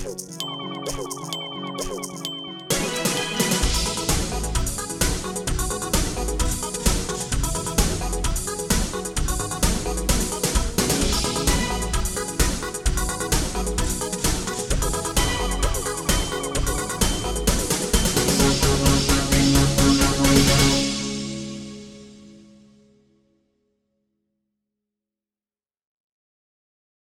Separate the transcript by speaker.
Speaker 1: Woo!